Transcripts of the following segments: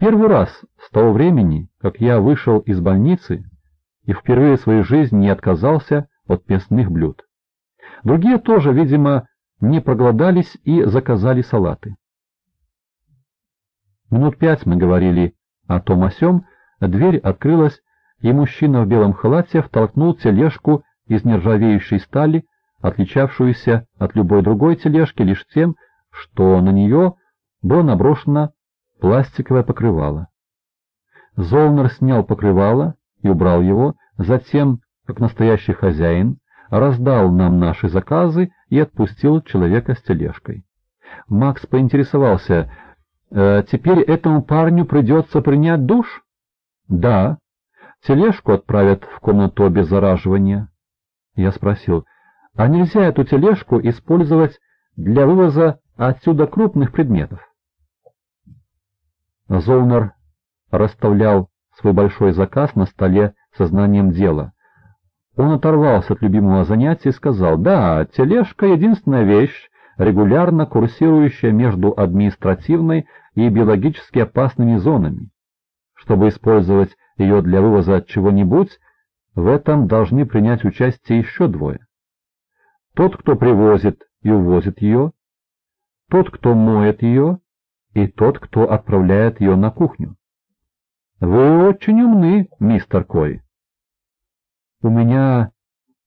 Первый раз с того времени, как я вышел из больницы и впервые в своей жизни не отказался от мясных блюд. Другие тоже, видимо, не проголодались и заказали салаты. Минут пять мы говорили о том о сём, дверь открылась, и мужчина в белом халате втолкнул тележку из нержавеющей стали, отличавшуюся от любой другой тележки лишь тем, что на нее было наброшено пластиковое покрывало. Золнер снял покрывало и убрал его, затем, как настоящий хозяин, раздал нам наши заказы и отпустил человека с тележкой. Макс поинтересовался, э, «Теперь этому парню придется принять душ?» «Да». «Тележку отправят в комнату обеззараживания?» Я спросил, «А нельзя эту тележку использовать для вывоза отсюда крупных предметов?» Золнер расставлял свой большой заказ на столе сознанием дела. Он оторвался от любимого занятия и сказал, «Да, тележка — единственная вещь, регулярно курсирующая между административной и биологически опасными зонами. Чтобы использовать ее для вывоза чего-нибудь, в этом должны принять участие еще двое. Тот, кто привозит и увозит ее, тот, кто моет ее, и тот, кто отправляет ее на кухню. Вы очень умны, мистер Кой. У меня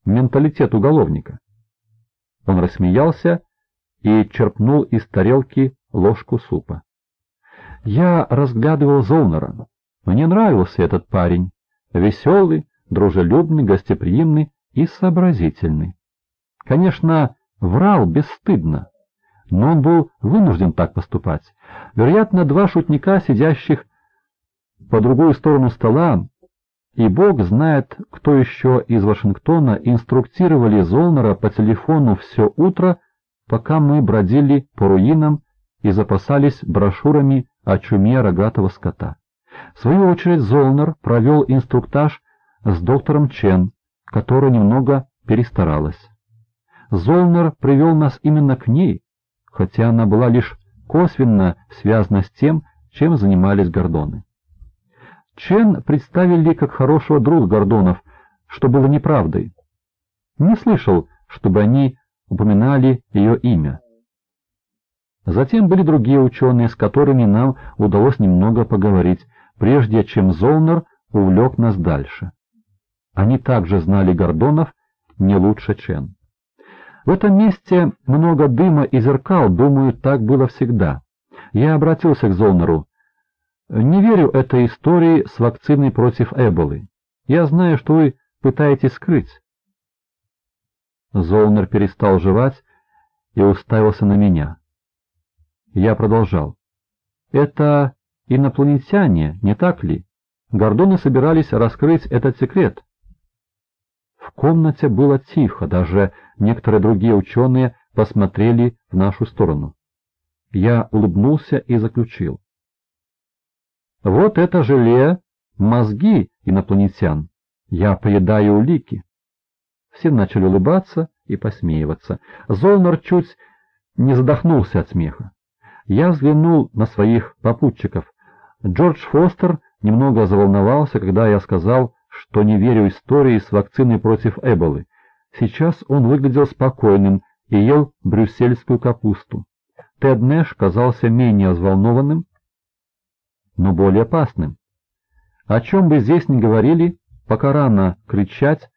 менталитет уголовника. Он рассмеялся и черпнул из тарелки ложку супа. Я разглядывал Золнера. Мне нравился этот парень. Веселый, дружелюбный, гостеприимный и сообразительный. Конечно, врал бесстыдно, но он был вынужден так поступать. Вероятно, два шутника, сидящих по другую сторону стола, и бог знает, кто еще из Вашингтона инструктировали Золнера по телефону все утро, пока мы бродили по руинам и запасались брошюрами о чуме рогатого скота. В свою очередь Золнер провел инструктаж с доктором Чен, которая немного перестаралась. Золнер привел нас именно к ней, хотя она была лишь косвенно связана с тем, чем занимались Гордоны. Чен представили как хорошего друга Гордонов, что было неправдой. Не слышал, чтобы они упоминали ее имя. Затем были другие ученые, с которыми нам удалось немного поговорить, прежде чем Золнер увлек нас дальше. Они также знали Гордонов не лучше Чен. В этом месте много дыма и зеркал, думаю, так было всегда. Я обратился к Золнеру. Не верю этой истории с вакциной против Эболы. Я знаю, что вы пытаетесь скрыть. Золнер перестал жевать и уставился на меня. Я продолжал. Это инопланетяне, не так ли? Гордоны собирались раскрыть этот секрет. В комнате было тихо, даже некоторые другие ученые посмотрели в нашу сторону. Я улыбнулся и заключил. Вот это желе — мозги инопланетян. Я поедаю улики. Все начали улыбаться и посмеиваться. Золнер чуть не задохнулся от смеха. Я взглянул на своих попутчиков. Джордж Фостер немного заволновался, когда я сказал, что не верю истории с вакциной против Эболы. Сейчас он выглядел спокойным и ел брюссельскую капусту. Тед Нэш казался менее взволнованным, но более опасным. О чем бы здесь ни говорили, пока рано кричать,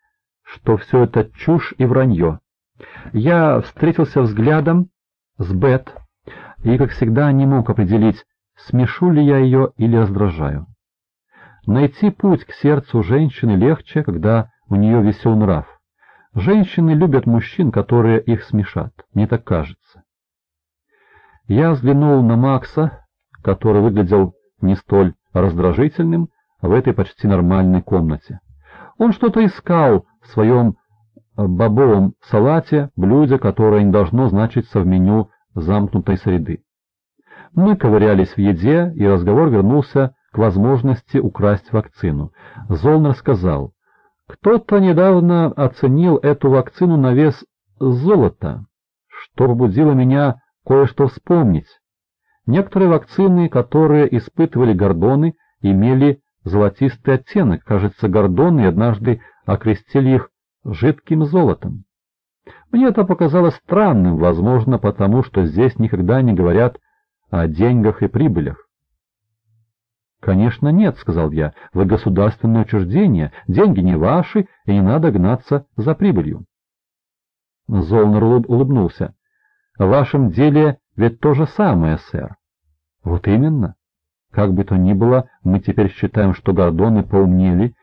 что все это чушь и вранье. Я встретился взглядом с Бет и, как всегда, не мог определить, смешу ли я ее или раздражаю. Найти путь к сердцу женщины легче, когда у нее весел нрав. Женщины любят мужчин, которые их смешат, мне так кажется. Я взглянул на Макса, который выглядел не столь раздражительным в этой почти нормальной комнате. Он что-то искал в своем бобовом салате, блюде, которое не должно значиться в меню замкнутой среды. Мы ковырялись в еде, и разговор вернулся возможности украсть вакцину. Золнер сказал, «Кто-то недавно оценил эту вакцину на вес золота, что побудило меня кое-что вспомнить. Некоторые вакцины, которые испытывали гордоны, имели золотистый оттенок. Кажется, гордоны однажды окрестили их жидким золотом. Мне это показалось странным, возможно, потому что здесь никогда не говорят о деньгах и прибылях. «Конечно нет», — сказал я, — «вы государственное учреждение, деньги не ваши, и не надо гнаться за прибылью». Золнер улыбнулся. «В вашем деле ведь то же самое, сэр». «Вот именно. Как бы то ни было, мы теперь считаем, что гордоны поумнели,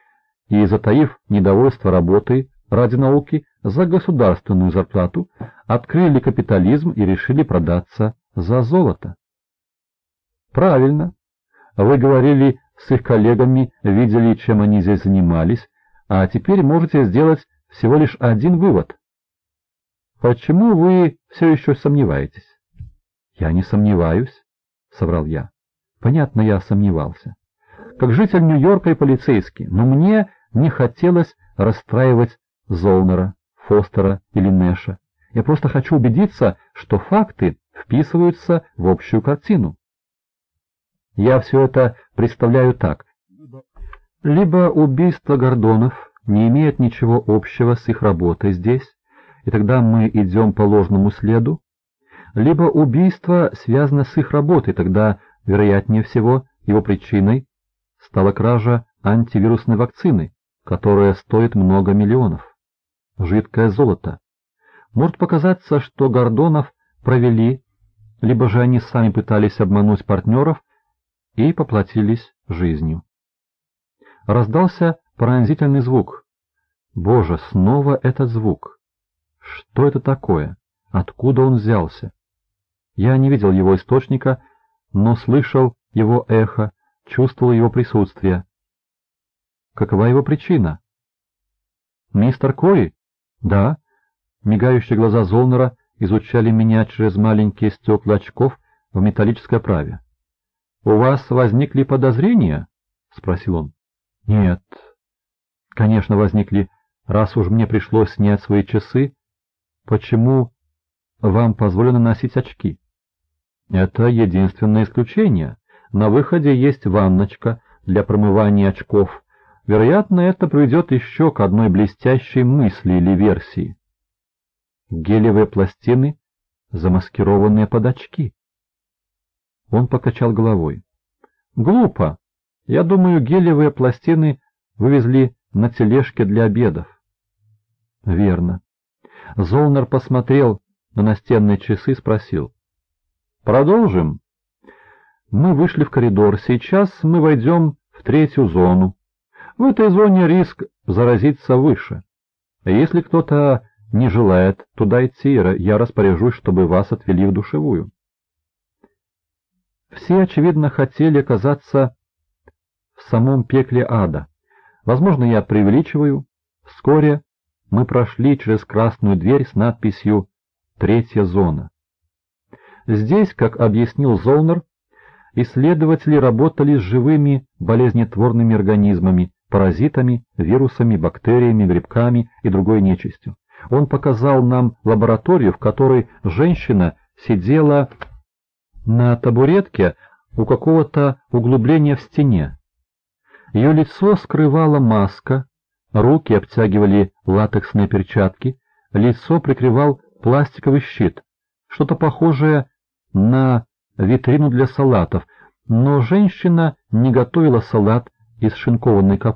и, затаив недовольство работой ради науки за государственную зарплату, открыли капитализм и решили продаться за золото. Правильно. Вы говорили с их коллегами, видели, чем они здесь занимались, а теперь можете сделать всего лишь один вывод. Почему вы все еще сомневаетесь? Я не сомневаюсь, — соврал я. Понятно, я сомневался. Как житель Нью-Йорка и полицейский, но мне не хотелось расстраивать Золнера, Фостера или Нэша. Я просто хочу убедиться, что факты вписываются в общую картину. Я все это представляю так. Либо убийство Гордонов не имеет ничего общего с их работой здесь, и тогда мы идем по ложному следу, либо убийство связано с их работой, тогда Вероятнее всего, его причиной стала кража антивирусной вакцины, которая стоит много миллионов. Жидкое золото. Может показаться, что Гордонов провели, либо же они сами пытались обмануть партнеров и поплатились жизнью. Раздался пронзительный звук. Боже, снова этот звук! Что это такое? Откуда он взялся? Я не видел его источника, но слышал его эхо, чувствовал его присутствие. Какова его причина? «Мистер Кори?» «Да». Мигающие глаза Золнера изучали меня через маленькие стекла очков в металлической оправе. «У вас возникли подозрения?» — спросил он. «Нет». «Конечно, возникли. Раз уж мне пришлось снять свои часы, почему вам позволено носить очки?» Это единственное исключение. На выходе есть ванночка для промывания очков. Вероятно, это приведет еще к одной блестящей мысли или версии. Гелевые пластины, замаскированные под очки. Он покачал головой. Глупо. Я думаю, гелевые пластины вывезли на тележке для обедов. Верно. Золнер посмотрел на настенные часы и спросил. Продолжим. Мы вышли в коридор. Сейчас мы войдем в третью зону. В этой зоне риск заразиться выше. Если кто-то не желает туда идти, я распоряжусь, чтобы вас отвели в душевую. Все, очевидно, хотели оказаться в самом пекле ада. Возможно, я преувеличиваю. Вскоре мы прошли через красную дверь с надписью «Третья зона». Здесь, как объяснил Золнер, исследователи работали с живыми болезнетворными организмами, паразитами, вирусами, бактериями, грибками и другой нечистью. Он показал нам лабораторию, в которой женщина сидела на табуретке у какого-то углубления в стене. Ее лицо скрывала маска, руки обтягивали латексные перчатки, лицо прикрывал пластиковый щит, что-то похожее на витрину для салатов, но женщина не готовила салат из шинкованной капусты.